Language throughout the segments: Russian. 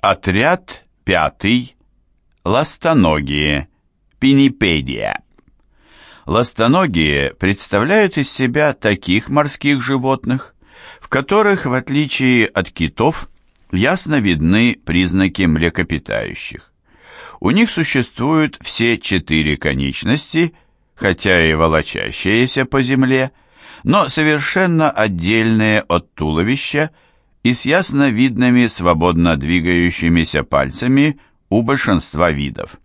Отряд пятый. Ластоногие. Пинипедия. Ластоногие представляют из себя таких морских животных, в которых, в отличие от китов, ясно видны признаки млекопитающих. У них существуют все четыре конечности, хотя и волочащиеся по земле, но совершенно отдельные от туловища и с ясно видными свободно двигающимися пальцами у большинства видов.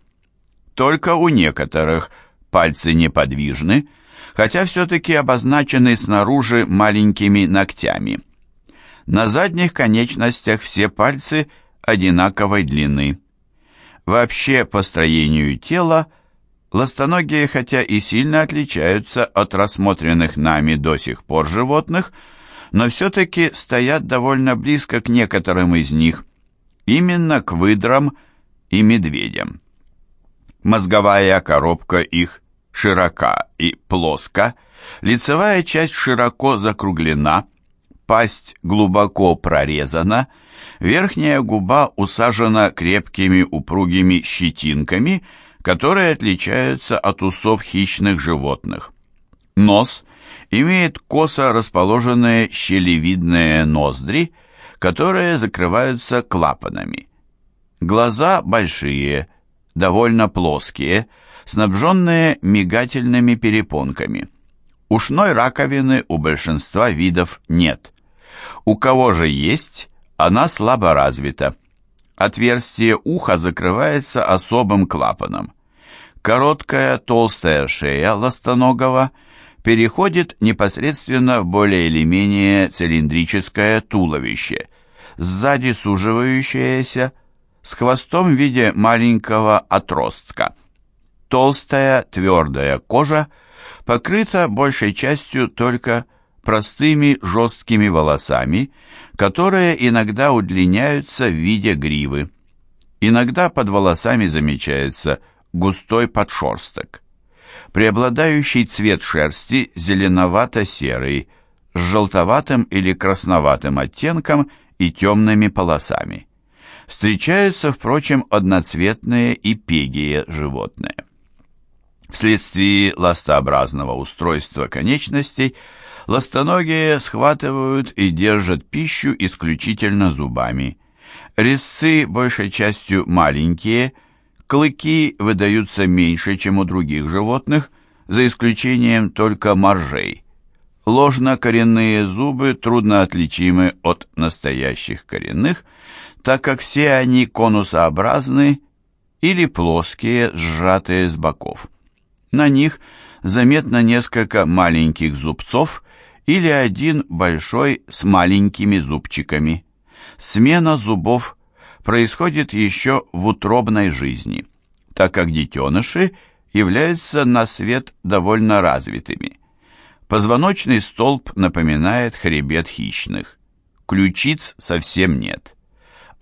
Только у некоторых пальцы неподвижны, хотя все-таки обозначены снаружи маленькими ногтями. На задних конечностях все пальцы одинаковой длины. Вообще по строению тела ластоногие хотя и сильно отличаются от рассмотренных нами до сих пор животных, но все-таки стоят довольно близко к некоторым из них, именно к выдрам и медведям. Мозговая коробка их широка и плоска, лицевая часть широко закруглена, пасть глубоко прорезана, верхняя губа усажена крепкими упругими щетинками, которые отличаются от усов хищных животных. Нос имеет косо расположенные щелевидные ноздри, которые закрываются клапанами. Глаза большие, довольно плоские, снабженные мигательными перепонками. Ушной раковины у большинства видов нет. У кого же есть, она слабо развита. Отверстие уха закрывается особым клапаном. Короткая толстая шея ластоногого переходит непосредственно в более или менее цилиндрическое туловище, сзади суживающееся, с хвостом в виде маленького отростка. Толстая твердая кожа покрыта большей частью только простыми жесткими волосами, которые иногда удлиняются в виде гривы. Иногда под волосами замечается густой подшерсток. Преобладающий цвет шерсти зеленовато-серый, с желтоватым или красноватым оттенком и темными полосами. Встречаются, впрочем, одноцветные и пегие животные. Вследствие ластообразного устройства конечностей ластоногие схватывают и держат пищу исключительно зубами. Резцы большей частью маленькие, клыки выдаются меньше, чем у других животных, за исключением только моржей. Ложнокоренные зубы трудно отличимы от настоящих коренных, так как все они конусообразны или плоские, сжатые с боков. На них заметно несколько маленьких зубцов или один большой с маленькими зубчиками. Смена зубов происходит еще в утробной жизни, так как детеныши являются на свет довольно развитыми. Позвоночный столб напоминает хребет хищных. Ключиц совсем нет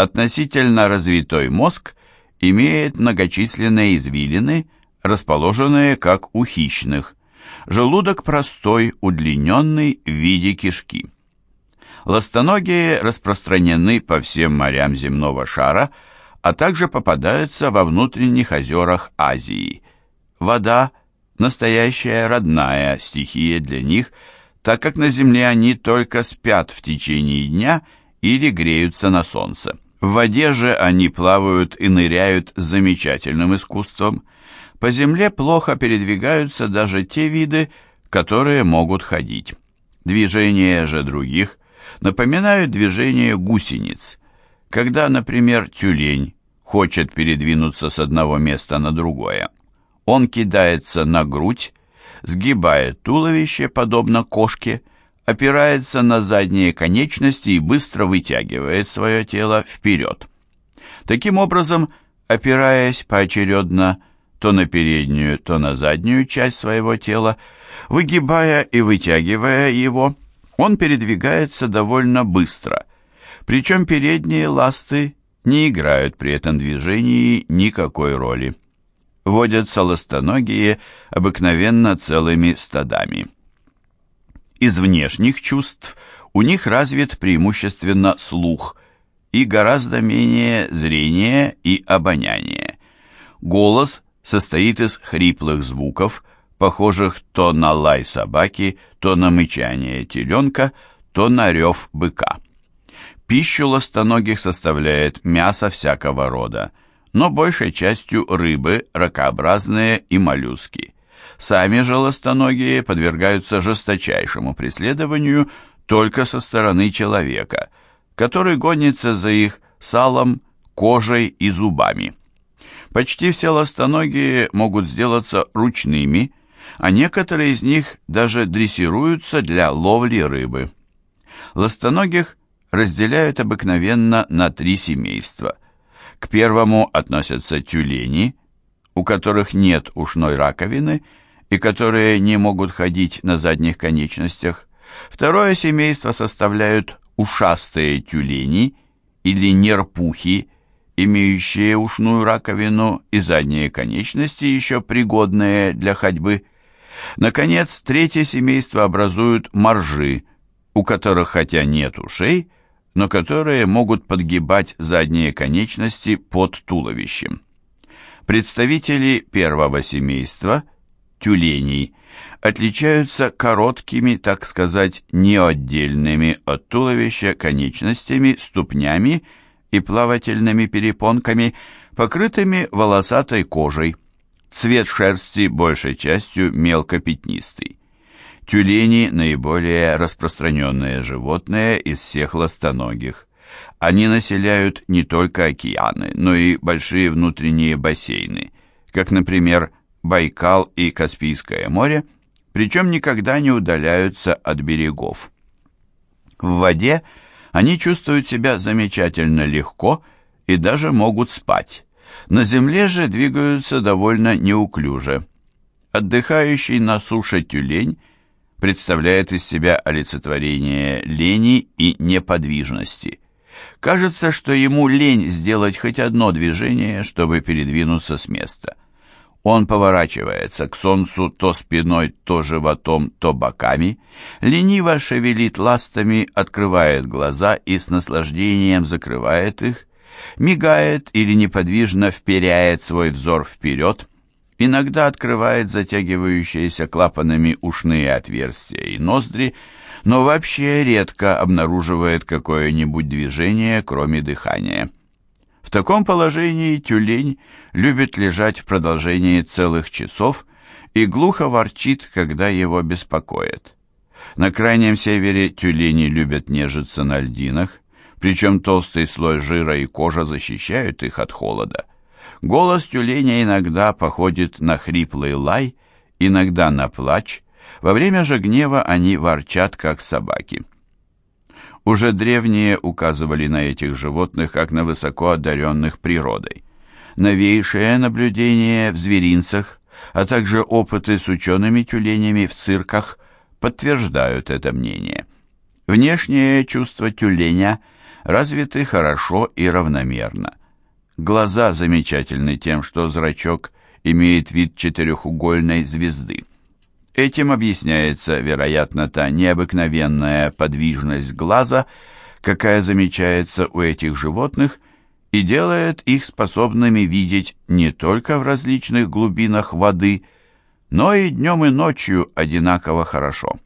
относительно развитой мозг имеет многочисленные извилины, расположенные как у хищных. Желудок простой, удлиненный в виде кишки. Ластоногие распространены по всем морям земного шара, а также попадаются во внутренних озерах Азии. Вода – настоящая родная стихия для них, так как на земле они только спят в течение дня или греются на солнце. В воде же они плавают и ныряют с замечательным искусством. По земле плохо передвигаются даже те виды, которые могут ходить. Движения же других напоминают движение гусениц. Когда, например, тюлень хочет передвинуться с одного места на другое, он кидается на грудь, сгибает туловище, подобно кошке, опирается на задние конечности и быстро вытягивает свое тело вперед. Таким образом, опираясь поочередно то на переднюю, то на заднюю часть своего тела, выгибая и вытягивая его, он передвигается довольно быстро, причем передние ласты не играют при этом движении никакой роли. Водятся ластоногие обыкновенно целыми стадами. Из внешних чувств у них развит преимущественно слух, и гораздо менее зрения и обоняния. Голос состоит из хриплых звуков, похожих то на лай собаки, то на мычание теленка, то на рев быка. Пищу ластоногих составляет мясо всякого рода, но большей частью рыбы, ракообразные и моллюски. Сами же ластоногие подвергаются жесточайшему преследованию только со стороны человека, который гонится за их салом, кожей и зубами. Почти все ластоногие могут сделаться ручными, а некоторые из них даже дрессируются для ловли рыбы. Ластоногих разделяют обыкновенно на три семейства. К первому относятся тюлени, у которых нет ушной раковины и которые не могут ходить на задних конечностях. Второе семейство составляют ушастые тюлени или нерпухи, имеющие ушную раковину и задние конечности, еще пригодные для ходьбы. Наконец, третье семейство образуют моржи, у которых хотя нет ушей, но которые могут подгибать задние конечности под туловищем. Представители первого семейства, тюленей, отличаются короткими, так сказать, неотдельными от туловища конечностями, ступнями и плавательными перепонками, покрытыми волосатой кожей. Цвет шерсти большей частью мелкопятнистый. Тюлени – наиболее распространенные животные из всех ластоногих. Они населяют не только океаны, но и большие внутренние бассейны, как, например, Байкал и Каспийское море, причем никогда не удаляются от берегов. В воде они чувствуют себя замечательно легко и даже могут спать. На земле же двигаются довольно неуклюже. Отдыхающий на суше тюлень – представляет из себя олицетворение лени и неподвижности. Кажется, что ему лень сделать хоть одно движение, чтобы передвинуться с места. Он поворачивается к солнцу то спиной, то животом, то боками, лениво шевелит ластами, открывает глаза и с наслаждением закрывает их, мигает или неподвижно вперяет свой взор вперед, иногда открывает затягивающиеся клапанами ушные отверстия и ноздри, но вообще редко обнаруживает какое-нибудь движение, кроме дыхания. В таком положении тюлень любит лежать в продолжении целых часов и глухо ворчит, когда его беспокоит. На крайнем севере тюлени любят нежиться на льдинах, причем толстый слой жира и кожа защищают их от холода. Голос тюленя иногда походит на хриплый лай, иногда на плач. Во время же гнева они ворчат, как собаки. Уже древние указывали на этих животных, как на высоко одаренных природой. Новейшие наблюдения в зверинцах, а также опыты с учеными тюленями в цирках подтверждают это мнение. Внешнее чувство тюленя развиты хорошо и равномерно. Глаза замечательны тем, что зрачок имеет вид четырехугольной звезды. Этим объясняется, вероятно, та необыкновенная подвижность глаза, какая замечается у этих животных и делает их способными видеть не только в различных глубинах воды, но и днем и ночью одинаково хорошо.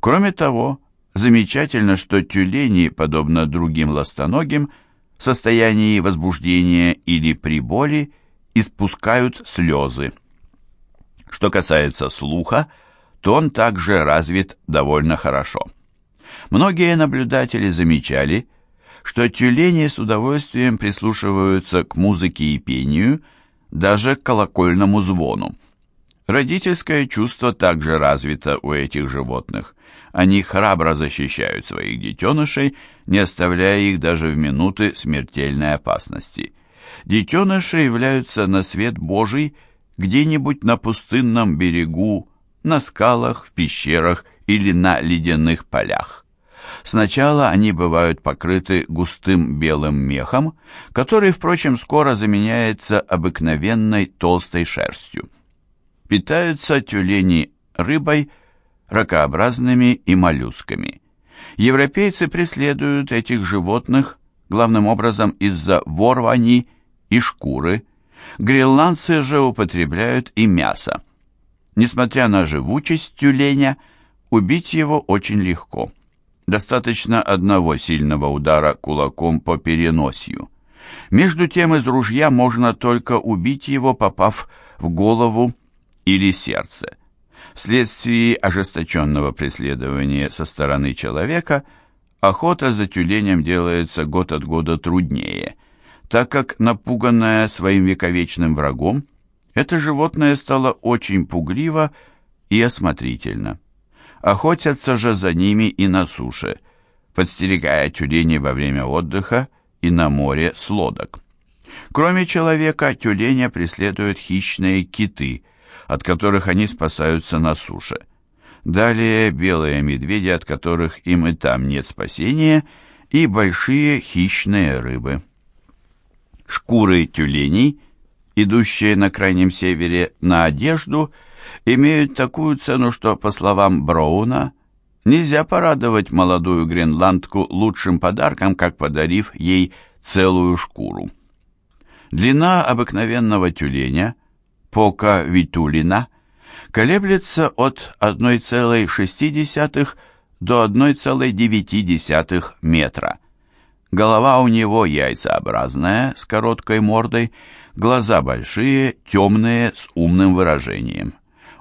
Кроме того, замечательно, что тюлени, подобно другим ластоногим, в состоянии возбуждения или при боли испускают слезы. Что касается слуха, то он также развит довольно хорошо. Многие наблюдатели замечали, что тюлени с удовольствием прислушиваются к музыке и пению, даже к колокольному звону. Родительское чувство также развито у этих животных. Они храбро защищают своих детенышей, не оставляя их даже в минуты смертельной опасности. Детеныши являются на свет Божий где-нибудь на пустынном берегу, на скалах, в пещерах или на ледяных полях. Сначала они бывают покрыты густым белым мехом, который, впрочем, скоро заменяется обыкновенной толстой шерстью. Питаются тюлени рыбой, ракообразными и моллюсками. Европейцы преследуют этих животных, главным образом из-за ворвани и шкуры. Гренландцы же употребляют и мясо. Несмотря на живучесть тюленя, убить его очень легко. Достаточно одного сильного удара кулаком по переносию. Между тем из ружья можно только убить его, попав в голову или сердце. Вследствие ожесточенного преследования со стороны человека охота за тюленем делается год от года труднее, так как, напуганное своим вековечным врагом, это животное стало очень пугливо и осмотрительно. Охотятся же за ними и на суше, подстерегая тюленей во время отдыха и на море с лодок. Кроме человека, тюленя преследуют хищные киты, от которых они спасаются на суше. Далее белые медведи, от которых им и там нет спасения, и большие хищные рыбы. Шкуры тюленей, идущие на крайнем севере на одежду, имеют такую цену, что, по словам Броуна, нельзя порадовать молодую гренландку лучшим подарком, как подарив ей целую шкуру. Длина обыкновенного тюленя Пока Витулина колеблется от 1,6 до 1,9 метра. Голова у него яйцеобразная, с короткой мордой, глаза большие, темные, с умным выражением.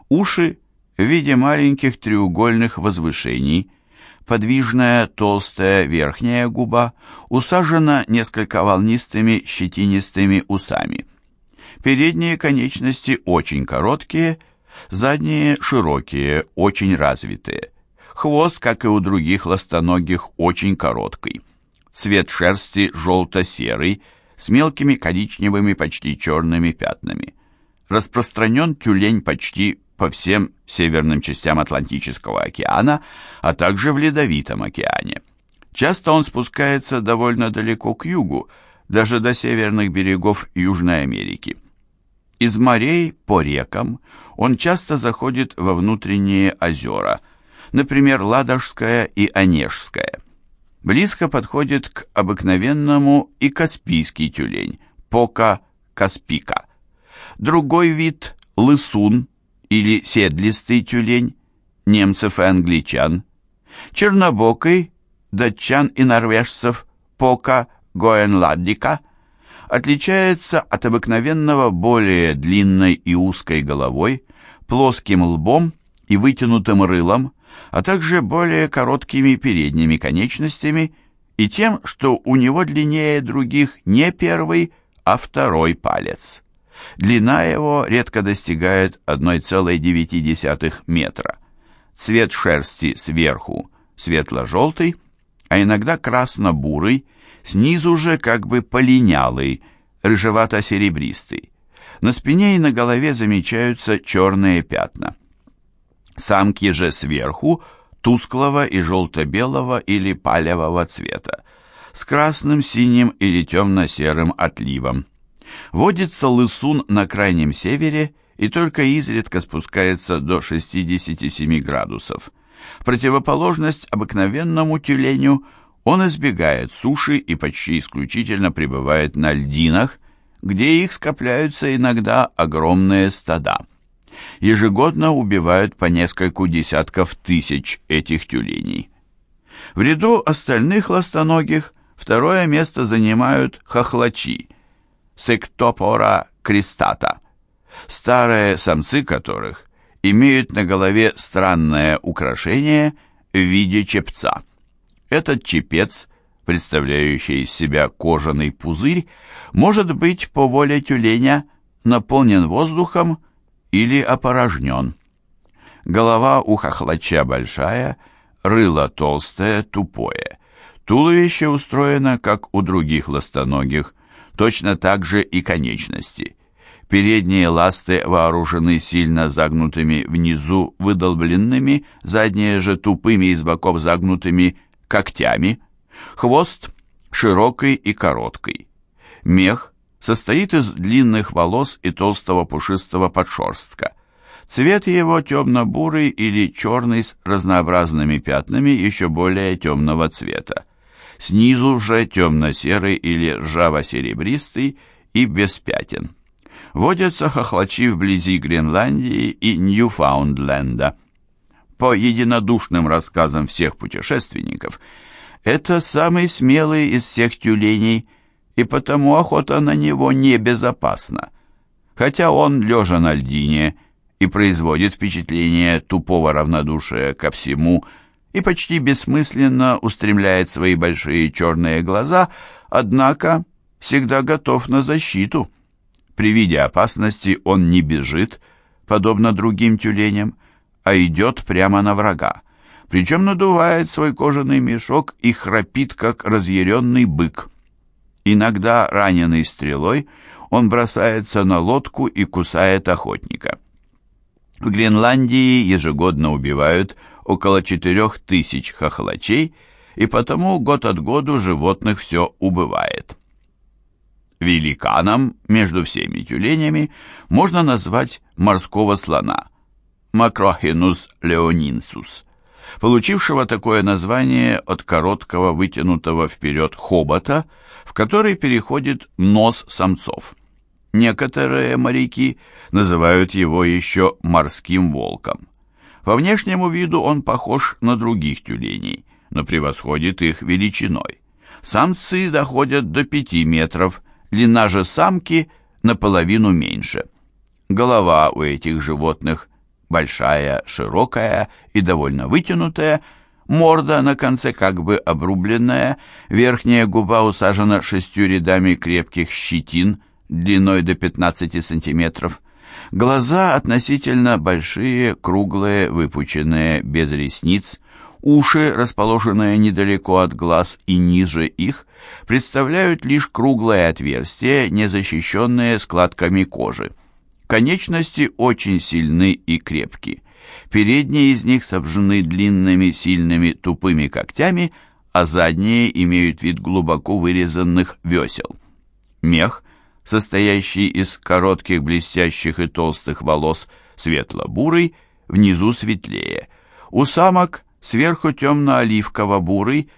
Уши в виде маленьких треугольных возвышений, подвижная толстая верхняя губа усажена несколько волнистыми щетинистыми усами. Передние конечности очень короткие, задние широкие, очень развитые. Хвост, как и у других ластоногих, очень короткий. Цвет шерсти желто-серый, с мелкими коричневыми почти черными пятнами. Распространен тюлень почти по всем северным частям Атлантического океана, а также в Ледовитом океане. Часто он спускается довольно далеко к югу, даже до северных берегов Южной Америки. Из морей по рекам он часто заходит во внутренние озера, например, Ладожское и Онежское. Близко подходит к обыкновенному и каспийский тюлень, пока каспика. Другой вид – лысун или седлистый тюлень, немцев и англичан. Чернобокий, датчан и норвежцев, пока гоенладдика – отличается от обыкновенного более длинной и узкой головой, плоским лбом и вытянутым рылом, а также более короткими передними конечностями и тем, что у него длиннее других не первый, а второй палец. Длина его редко достигает 1,9 метра. Цвет шерсти сверху светло-желтый, а иногда красно-бурый, снизу же как бы полинялый, рыжевато-серебристый. На спине и на голове замечаются черные пятна. Самки же сверху тусклого и желто-белого или палевого цвета, с красным, синим или темно-серым отливом. Водится лысун на крайнем севере и только изредка спускается до 67 градусов. В противоположность обыкновенному тюленю – он избегает суши и почти исключительно пребывает на льдинах, где их скопляются иногда огромные стада. Ежегодно убивают по нескольку десятков тысяч этих тюленей. В ряду остальных ластоногих второе место занимают хохлачи, сектопора крестата, старые самцы которых имеют на голове странное украшение в виде чепца. Этот чепец, представляющий из себя кожаный пузырь, может быть по воле тюленя наполнен воздухом или опорожнен. Голова у хохлача большая, рыло толстое, тупое. Туловище устроено, как у других ластоногих, точно так же и конечности. Передние ласты вооружены сильно загнутыми внизу выдолбленными, задние же тупыми из боков загнутыми когтями, хвост широкий и короткий. Мех состоит из длинных волос и толстого пушистого подшерстка. Цвет его темно-бурый или черный с разнообразными пятнами еще более темного цвета. снизу же темно-серый или ржаво-серебристый и без пятен. Водятся хохлачи вблизи Гренландии и Ньюфаундленда. По единодушным рассказам всех путешественников, это самый смелый из всех тюленей, и потому охота на него небезопасна. Хотя он, лежа на льдине, и производит впечатление тупого равнодушия ко всему, и почти бессмысленно устремляет свои большие черные глаза, однако всегда готов на защиту. При виде опасности он не бежит, подобно другим тюленям, а идет прямо на врага, причем надувает свой кожаный мешок и храпит, как разъяренный бык. Иногда, раненый стрелой, он бросается на лодку и кусает охотника. В Гренландии ежегодно убивают около четырех тысяч хохлачей, и потому год от году животных все убывает. Великаном между всеми тюленями можно назвать морского слона Макрохинус леонинсус, получившего такое название от короткого вытянутого вперед хобота, в который переходит нос самцов. Некоторые моряки называют его еще морским волком. По внешнему виду он похож на других тюленей, но превосходит их величиной. Самцы доходят до 5 метров, длина же самки наполовину меньше. Голова у этих животных большая, широкая и довольно вытянутая, морда на конце как бы обрубленная, верхняя губа усажена шестью рядами крепких щетин длиной до 15 сантиметров, глаза относительно большие, круглые, выпученные, без ресниц, уши, расположенные недалеко от глаз и ниже их, представляют лишь круглое отверстие, не защищенное складками кожи. Конечности очень сильны и крепки. Передние из них снабжены длинными, сильными, тупыми когтями, а задние имеют вид глубоко вырезанных весел. Мех, состоящий из коротких, блестящих и толстых волос, светло-бурый, внизу светлее. У самок сверху темно-оливково-бурый,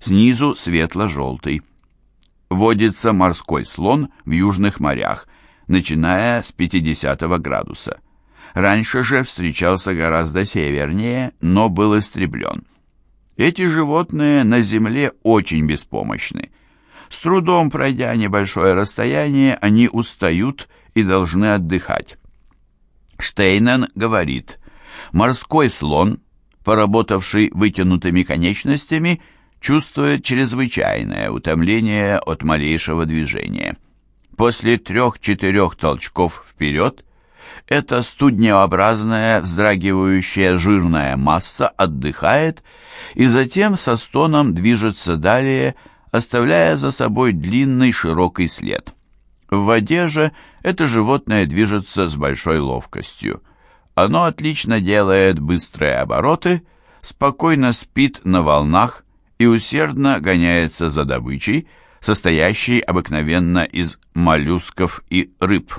снизу светло-желтый. Водится морской слон в южных морях, начиная с 50 градуса. Раньше же встречался гораздо севернее, но был истреблен. Эти животные на земле очень беспомощны. С трудом пройдя небольшое расстояние, они устают и должны отдыхать. Штейнен говорит, морской слон, поработавший вытянутыми конечностями, чувствует чрезвычайное утомление от малейшего движения. После трех-четырех толчков вперед эта студнеобразная, вздрагивающая жирная масса отдыхает и затем со стоном движется далее, оставляя за собой длинный широкий след. В воде же это животное движется с большой ловкостью. Оно отлично делает быстрые обороты, спокойно спит на волнах и усердно гоняется за добычей, состоящей обыкновенно из моллюсков и рыб.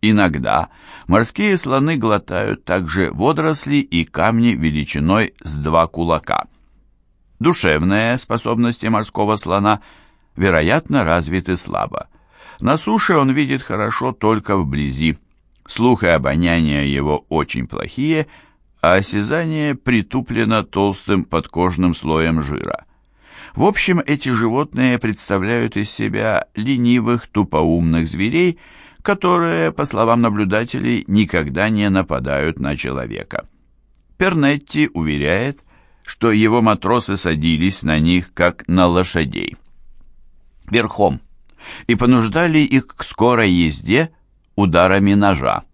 Иногда морские слоны глотают также водоросли и камни величиной с два кулака. Душевные способности морского слона, вероятно, развиты слабо. На суше он видит хорошо только вблизи. Слух и обоняние его очень плохие, а осязание притуплено толстым подкожным слоем жира. В общем, эти животные представляют из себя ленивых, тупоумных зверей, которые, по словам наблюдателей, никогда не нападают на человека. Пернетти уверяет, что его матросы садились на них, как на лошадей. Верхом. И понуждали их к скорой езде ударами ножа.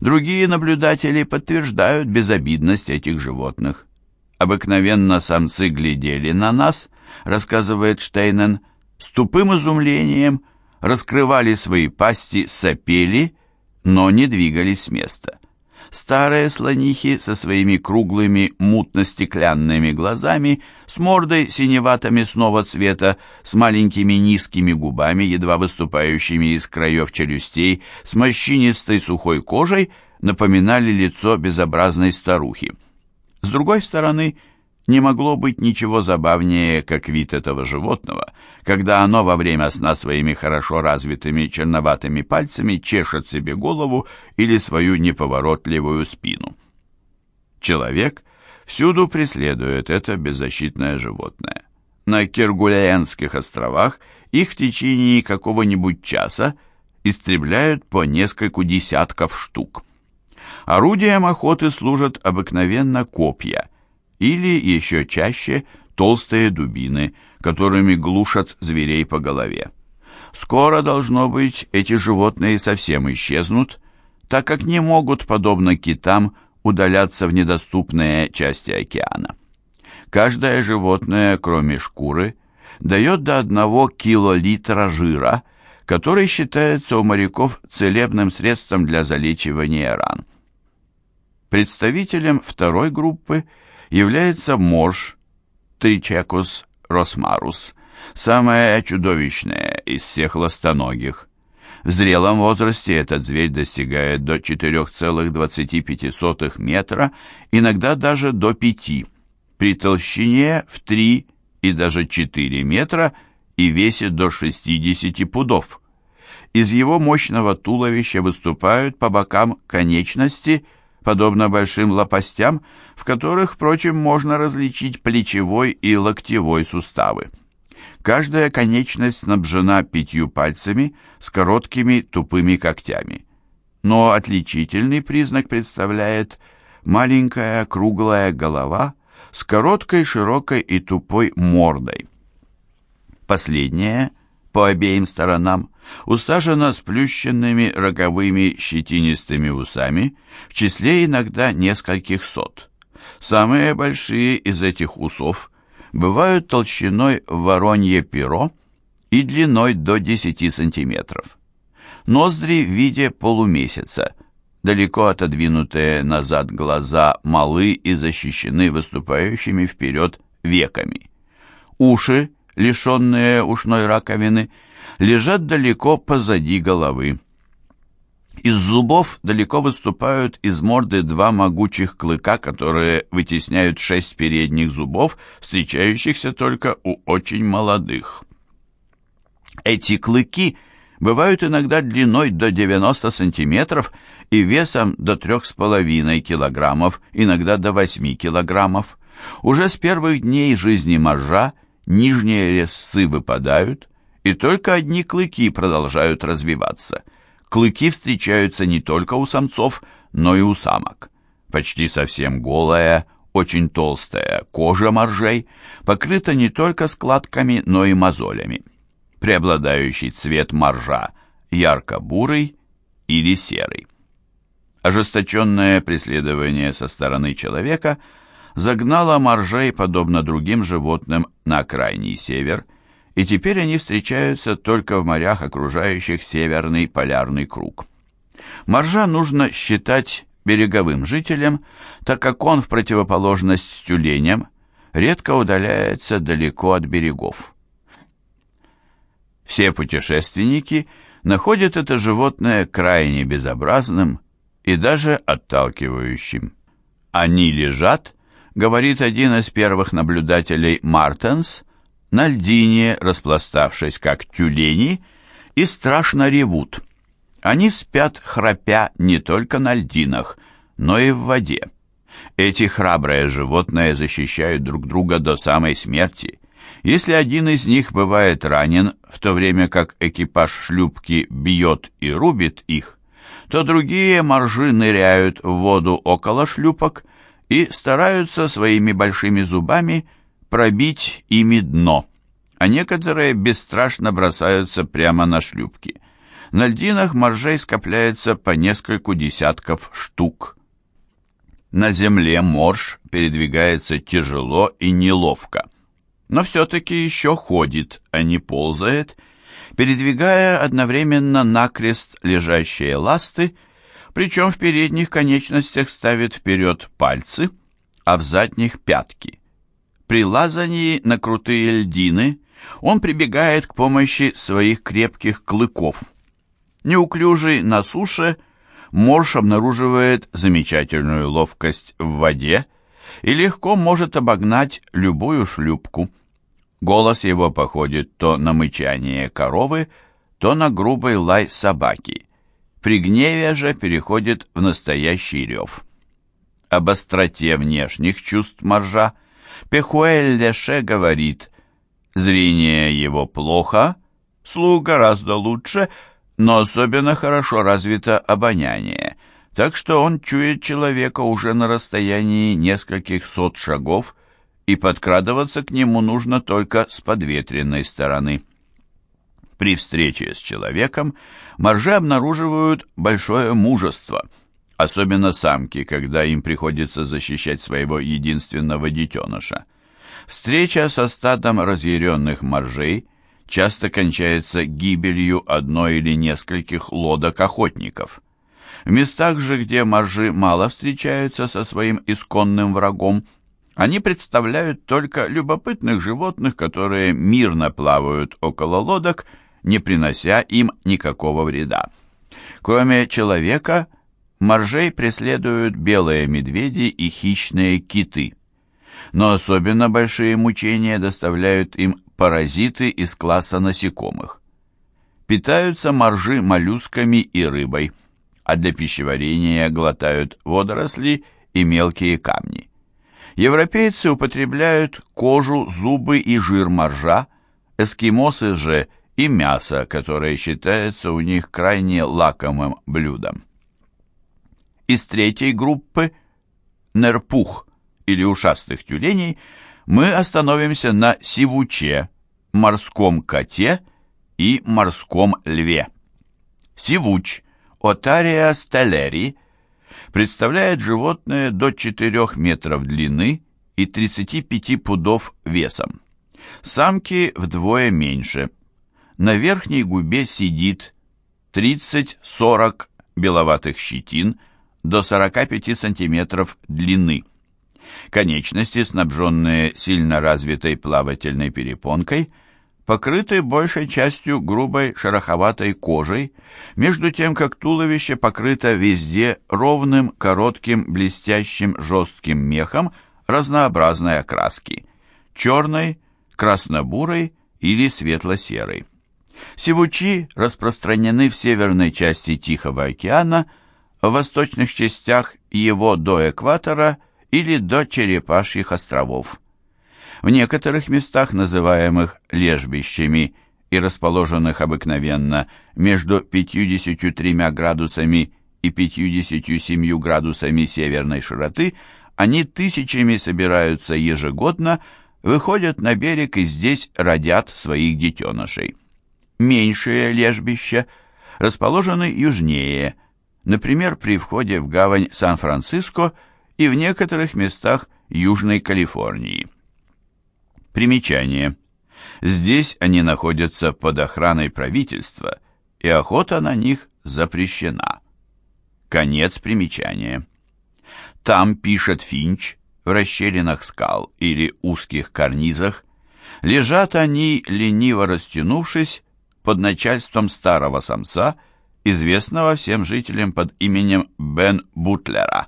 Другие наблюдатели подтверждают безобидность этих животных. Обыкновенно самцы глядели на нас, рассказывает Штейнен, с тупым изумлением, раскрывали свои пасти, сопели, но не двигались с места. Старые слонихи со своими круглыми мутно-стеклянными глазами, с мордой синевато-мясного цвета, с маленькими низкими губами, едва выступающими из краев челюстей, с морщинистой сухой кожей, напоминали лицо безобразной старухи. С другой стороны, Не могло быть ничего забавнее, как вид этого животного, когда оно во время сна своими хорошо развитыми черноватыми пальцами чешет себе голову или свою неповоротливую спину. Человек всюду преследует это беззащитное животное. На Киргуляенских островах их в течение какого-нибудь часа истребляют по нескольку десятков штук. Орудием охоты служат обыкновенно копья – или еще чаще толстые дубины, которыми глушат зверей по голове. Скоро, должно быть, эти животные совсем исчезнут, так как не могут, подобно китам, удаляться в недоступные части океана. Каждое животное, кроме шкуры, дает до одного килолитра жира, который считается у моряков целебным средством для залечивания ран. Представителем второй группы – является морж Тричекус росмарус, самая чудовищная из всех ластоногих. В зрелом возрасте этот зверь достигает до 4,25 метра, иногда даже до 5, при толщине в 3 и даже 4 метра и весе до 60 пудов. Из его мощного туловища выступают по бокам конечности – подобно большим лопастям, в которых, впрочем, можно различить плечевой и локтевой суставы. Каждая конечность снабжена пятью пальцами с короткими тупыми когтями. Но отличительный признак представляет маленькая круглая голова с короткой, широкой и тупой мордой. Последняя, по обеим сторонам, усажена сплющенными роговыми щетинистыми усами, в числе иногда нескольких сот. Самые большие из этих усов бывают толщиной воронье перо и длиной до 10 сантиметров. Ноздри в виде полумесяца, далеко отодвинутые назад глаза малы и защищены выступающими вперед веками. Уши, лишенные ушной раковины, лежат далеко позади головы. Из зубов далеко выступают из морды два могучих клыка, которые вытесняют шесть передних зубов, встречающихся только у очень молодых. Эти клыки бывают иногда длиной до 90 сантиметров и весом до 3,5 килограммов, иногда до 8 килограммов. Уже с первых дней жизни моржа нижние резцы выпадают, и только одни клыки продолжают развиваться. Клыки встречаются не только у самцов, но и у самок. Почти совсем голая, очень толстая кожа моржей покрыта не только складками, но и мозолями. Преобладающий цвет моржа ярко-бурый или серый. Ожесточенное преследование со стороны человека загнало моржей, подобно другим животным, на крайний север – и теперь они встречаются только в морях, окружающих северный полярный круг. Моржа нужно считать береговым жителем, так как он, в противоположность тюленям, редко удаляется далеко от берегов. Все путешественники находят это животное крайне безобразным и даже отталкивающим. «Они лежат», — говорит один из первых наблюдателей Мартенс, на льдине, распластавшись как тюлени, и страшно ревут. Они спят, храпя не только на льдинах, но и в воде. Эти храбрые животные защищают друг друга до самой смерти. Если один из них бывает ранен, в то время как экипаж шлюпки бьет и рубит их, то другие моржи ныряют в воду около шлюпок и стараются своими большими зубами пробить ими дно, а некоторые бесстрашно бросаются прямо на шлюпки. На льдинах моржей скопляется по нескольку десятков штук. На земле морж передвигается тяжело и неловко, но все-таки еще ходит, а не ползает, передвигая одновременно накрест лежащие ласты, причем в передних конечностях ставит вперед пальцы, а в задних пятки. При лазании на крутые льдины он прибегает к помощи своих крепких клыков. Неуклюжий на суше, морж обнаруживает замечательную ловкость в воде и легко может обогнать любую шлюпку. Голос его походит то на мычание коровы, то на грубый лай собаки. При гневе же переходит в настоящий рев. Об остроте внешних чувств моржа Пехуэль Леше говорит, зрение его плохо, слух гораздо лучше, но особенно хорошо развито обоняние, так что он чует человека уже на расстоянии нескольких сот шагов, и подкрадываться к нему нужно только с подветренной стороны. При встрече с человеком моржи обнаруживают большое мужество, особенно самки, когда им приходится защищать своего единственного детеныша. Встреча со стадом разъяренных моржей часто кончается гибелью одной или нескольких лодок охотников. В местах же, где моржи мало встречаются со своим исконным врагом, они представляют только любопытных животных, которые мирно плавают около лодок не принося им никакого вреда. Кроме человека, моржей преследуют белые медведи и хищные киты. Но особенно большие мучения доставляют им паразиты из класса насекомых. Питаются моржи моллюсками и рыбой, а для пищеварения глотают водоросли и мелкие камни. Европейцы употребляют кожу, зубы и жир моржа, эскимосы же и мясо, которое считается у них крайне лакомым блюдом. Из третьей группы нерпух или ушастых тюленей мы остановимся на сивуче, морском коте и морском льве. Сивуч, Отария стеллери, представляет животное до 4 метров длины и 35 пудов весом. Самки вдвое меньше – на верхней губе сидит 30-40 беловатых щетин до 45 сантиметров длины. Конечности, снабженные сильно развитой плавательной перепонкой, покрыты большей частью грубой шероховатой кожей, между тем как туловище покрыто везде ровным, коротким, блестящим, жестким мехом разнообразной окраски – черной, красно-бурой или светло-серой. Сивучи распространены в северной части Тихого океана, в восточных частях его до экватора или до Черепашьих островов. В некоторых местах, называемых лежбищами и расположенных обыкновенно между 53 градусами и 57 градусами северной широты, они тысячами собираются ежегодно, выходят на берег и здесь родят своих детенышей меньшие лежбища расположены южнее, например, при входе в гавань Сан-Франциско и в некоторых местах Южной Калифорнии. Примечание. Здесь они находятся под охраной правительства, и охота на них запрещена. Конец примечания. Там, пишет Финч, в расщелинах скал или узких карнизах, лежат они, лениво растянувшись, под начальством старого самца, известного всем жителям под именем Бен Бутлера.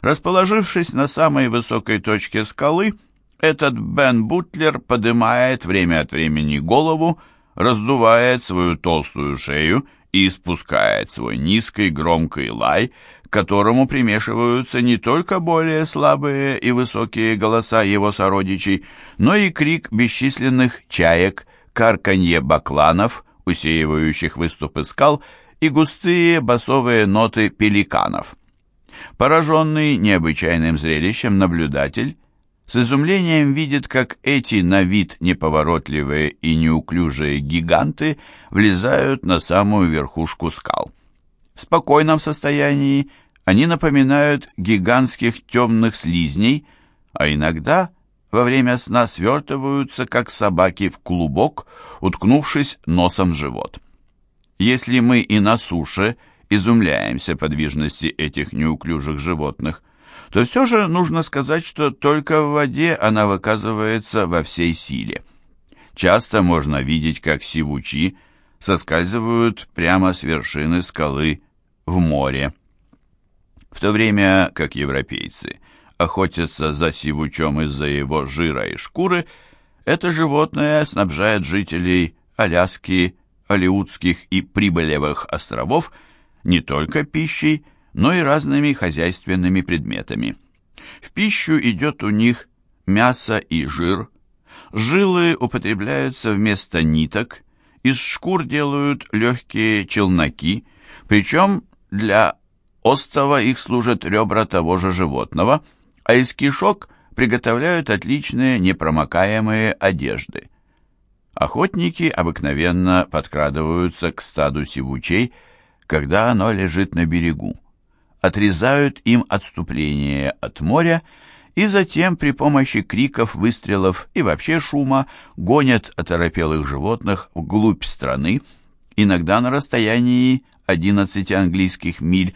Расположившись на самой высокой точке скалы, этот Бен Бутлер поднимает время от времени голову, раздувает свою толстую шею и испускает свой низкий громкий лай, к которому примешиваются не только более слабые и высокие голоса его сородичей, но и крик бесчисленных чаек, карканье бакланов, усеивающих выступы скал, и густые басовые ноты пеликанов. Пораженный необычайным зрелищем наблюдатель с изумлением видит, как эти на вид неповоротливые и неуклюжие гиганты влезают на самую верхушку скал. В спокойном состоянии они напоминают гигантских темных слизней, а иногда во время сна свертываются, как собаки, в клубок, уткнувшись носом в живот. Если мы и на суше изумляемся подвижности этих неуклюжих животных, то все же нужно сказать, что только в воде она выказывается во всей силе. Часто можно видеть, как сивучи соскальзывают прямо с вершины скалы в море. В то время как европейцы – охотятся за сивучом из-за его жира и шкуры, это животное снабжает жителей Аляски, Алиутских и Прибылевых островов не только пищей, но и разными хозяйственными предметами. В пищу идет у них мясо и жир. Жилы употребляются вместо ниток, из шкур делают легкие челноки, причем для остова их служат ребра того же животного, а из кишок приготовляют отличные непромокаемые одежды. Охотники обыкновенно подкрадываются к стаду сивучей, когда оно лежит на берегу, отрезают им отступление от моря и затем при помощи криков, выстрелов и вообще шума гонят оторопелых животных вглубь страны, иногда на расстоянии 11 английских миль,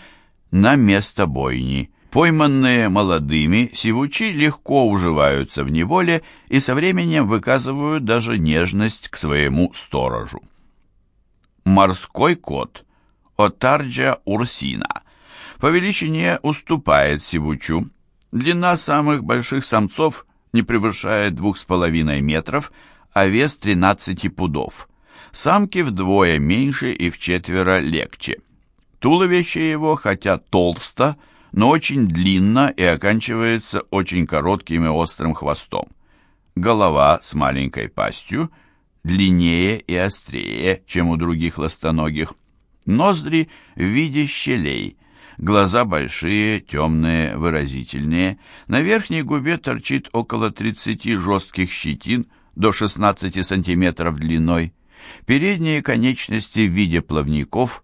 на место бойни. Пойманные молодыми, сивучи легко уживаются в неволе и со временем выказывают даже нежность к своему сторожу. Морской кот Отарджа урсина по величине уступает сивучу. Длина самых больших самцов не превышает 2,5 метров, а вес 13 пудов. Самки вдвое меньше и в четверо легче. Туловище его, хотя толсто, но очень длинно и оканчивается очень коротким и острым хвостом. Голова с маленькой пастью, длиннее и острее, чем у других ластоногих. Ноздри в виде щелей, глаза большие, темные, выразительные. На верхней губе торчит около 30 жестких щетин до 16 сантиметров длиной. Передние конечности в виде плавников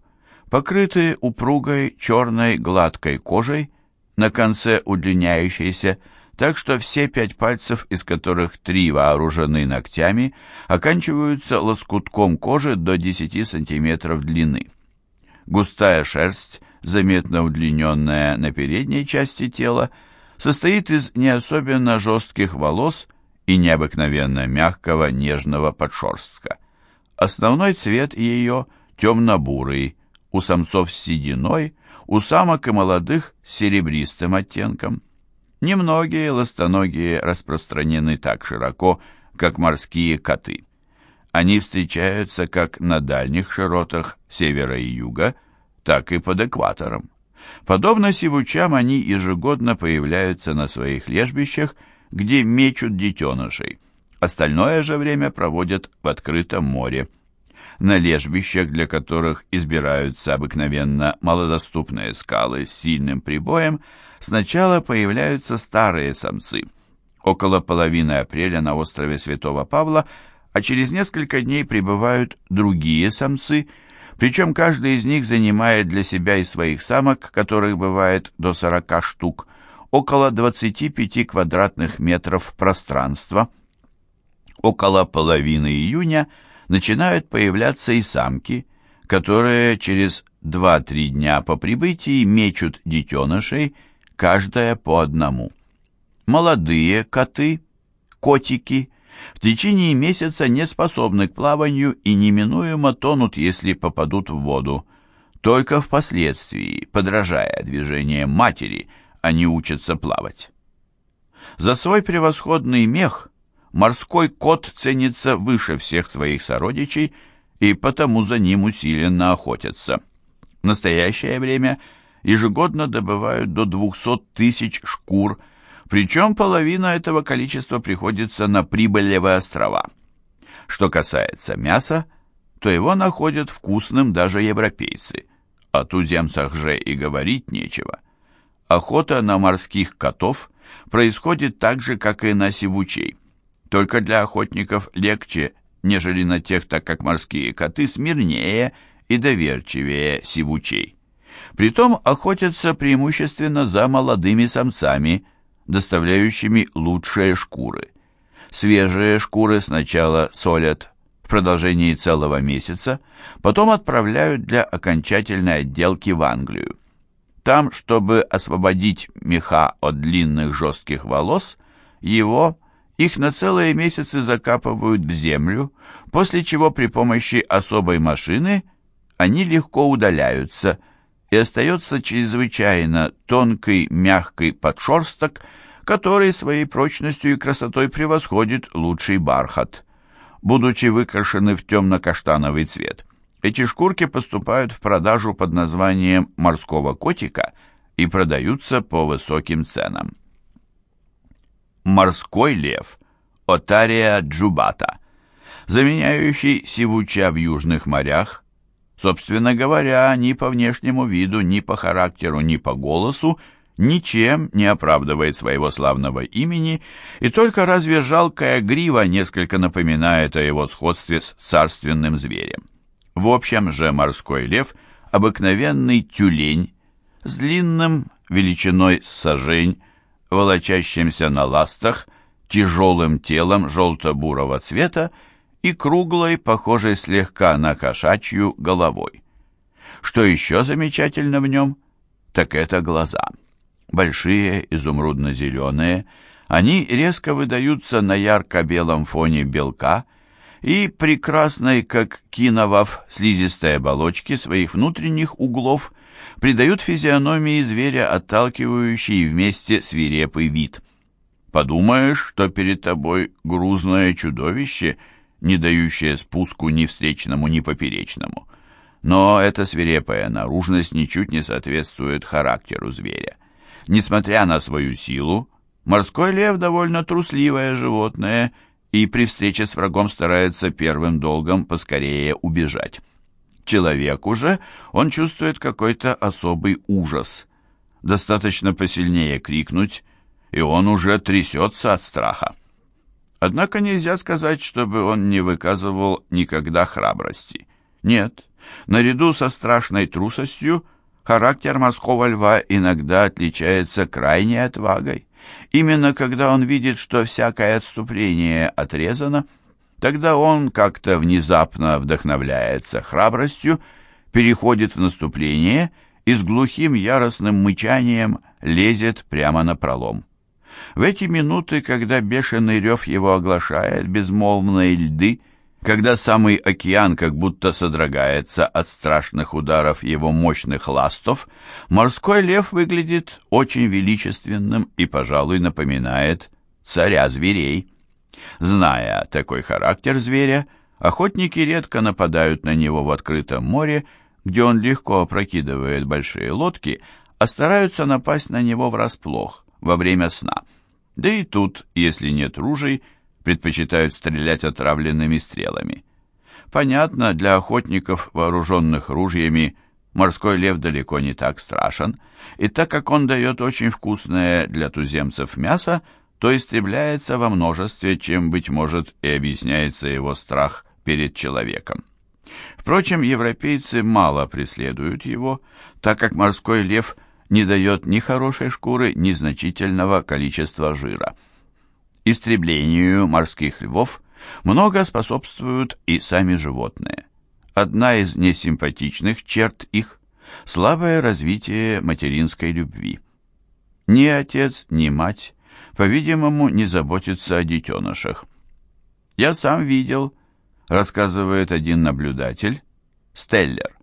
покрыты упругой черной гладкой кожей, на конце удлиняющейся, так что все пять пальцев, из которых три вооружены ногтями, оканчиваются лоскутком кожи до 10 см длины. Густая шерсть, заметно удлиненная на передней части тела, состоит из не особенно жестких волос и необыкновенно мягкого нежного подшерстка. Основной цвет ее темно-бурый, у самцов с сединой, у самок и молодых с серебристым оттенком. Немногие ластоногие распространены так широко, как морские коты. Они встречаются как на дальних широтах севера и юга, так и под экватором. Подобно сивучам, они ежегодно появляются на своих лежбищах, где мечут детенышей. Остальное же время проводят в открытом море на лежбищах, для которых избираются обыкновенно малодоступные скалы с сильным прибоем, сначала появляются старые самцы. Около половины апреля на острове Святого Павла, а через несколько дней прибывают другие самцы, причем каждый из них занимает для себя и своих самок, которых бывает до 40 штук, около 25 квадратных метров пространства. Около половины июня – начинают появляться и самки, которые через 2-3 дня по прибытии мечут детенышей, каждая по одному. Молодые коты, котики, в течение месяца не способны к плаванию и неминуемо тонут, если попадут в воду. Только впоследствии, подражая движениям матери, они учатся плавать. За свой превосходный мех морской кот ценится выше всех своих сородичей и потому за ним усиленно охотятся. В настоящее время ежегодно добывают до 200 тысяч шкур, причем половина этого количества приходится на прибылевые острова. Что касается мяса, то его находят вкусным даже европейцы. О туземцах же и говорить нечего. Охота на морских котов происходит так же, как и на сивучей только для охотников легче, нежели на тех, так как морские коты смирнее и доверчивее сивучей. Притом охотятся преимущественно за молодыми самцами, доставляющими лучшие шкуры. Свежие шкуры сначала солят в продолжении целого месяца, потом отправляют для окончательной отделки в Англию. Там, чтобы освободить меха от длинных жестких волос, его их на целые месяцы закапывают в землю, после чего при помощи особой машины они легко удаляются, и остается чрезвычайно тонкий мягкий подшерсток, который своей прочностью и красотой превосходит лучший бархат. Будучи выкрашены в темно-каштановый цвет, эти шкурки поступают в продажу под названием «морского котика» и продаются по высоким ценам. Морской лев Отария джубата, заменяющий сивуча в южных морях, собственно говоря, ни по внешнему виду, ни по характеру, ни по голосу, ничем не оправдывает своего славного имени, и только разве жалкая грива несколько напоминает о его сходстве с царственным зверем. В общем же морской лев – обыкновенный тюлень с длинным величиной сажень, волочащимся на ластах, тяжелым телом желто-бурого цвета и круглой, похожей слегка на кошачью, головой. Что еще замечательно в нем, так это глаза. Большие, изумрудно-зеленые, они резко выдаются на ярко-белом фоне белка и прекрасной, как киновав, слизистой оболочки своих внутренних углов придают физиономии зверя отталкивающий вместе свирепый вид. Подумаешь, что перед тобой грузное чудовище, не дающее спуску ни встречному, ни поперечному. Но эта свирепая наружность ничуть не соответствует характеру зверя. Несмотря на свою силу, морской лев довольно трусливое животное и при встрече с врагом старается первым долгом поскорее убежать. Человеку же он чувствует какой-то особый ужас. Достаточно посильнее крикнуть, и он уже трясется от страха. Однако нельзя сказать, чтобы он не выказывал никогда храбрости. Нет, наряду со страшной трусостью характер морского льва иногда отличается крайней отвагой. Именно когда он видит, что всякое отступление отрезано, тогда он как-то внезапно вдохновляется храбростью, переходит в наступление и с глухим яростным мычанием лезет прямо на пролом. В эти минуты, когда бешеный рев его оглашает безмолвные льды, когда самый океан как будто содрогается от страшных ударов его мощных ластов, морской лев выглядит очень величественным и, пожалуй, напоминает царя зверей. Зная такой характер зверя, охотники редко нападают на него в открытом море, где он легко опрокидывает большие лодки, а стараются напасть на него врасплох, во время сна. Да и тут, если нет ружей, предпочитают стрелять отравленными стрелами. Понятно, для охотников, вооруженных ружьями, морской лев далеко не так страшен, и так как он дает очень вкусное для туземцев мясо, то истребляется во множестве, чем, быть может, и объясняется его страх перед человеком. Впрочем, европейцы мало преследуют его, так как морской лев не дает ни хорошей шкуры, ни значительного количества жира. Истреблению морских львов много способствуют и сами животные. Одна из несимпатичных черт их – слабое развитие материнской любви. Ни отец, ни мать, по-видимому, не заботятся о детенышах. «Я сам видел», – рассказывает один наблюдатель, Стеллер,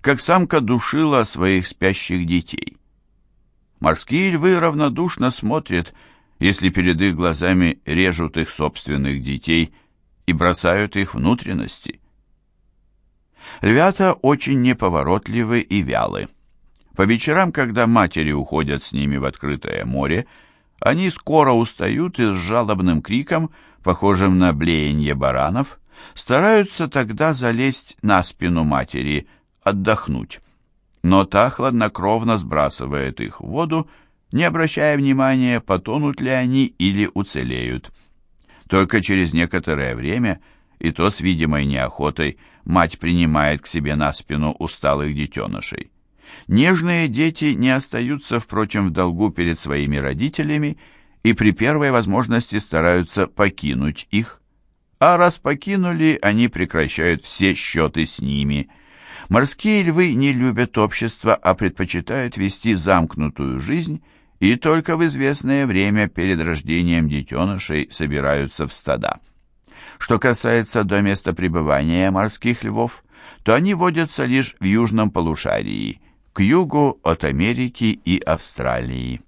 как самка душила своих спящих детей. Морские львы равнодушно смотрят – если перед их глазами режут их собственных детей и бросают их внутренности. Львята очень неповоротливы и вялы. По вечерам, когда матери уходят с ними в открытое море, они скоро устают и с жалобным криком, похожим на блеяние баранов, стараются тогда залезть на спину матери, отдохнуть. Но та хладнокровно сбрасывает их в воду не обращая внимания, потонут ли они или уцелеют. Только через некоторое время, и то с видимой неохотой, мать принимает к себе на спину усталых детенышей. Нежные дети не остаются, впрочем, в долгу перед своими родителями и при первой возможности стараются покинуть их. А раз покинули, они прекращают все счеты с ними. Морские львы не любят общество, а предпочитают вести замкнутую жизнь и только в известное время перед рождением детенышей собираются в стада. Что касается до места пребывания морских львов, то они водятся лишь в южном полушарии, к югу от Америки и Австралии.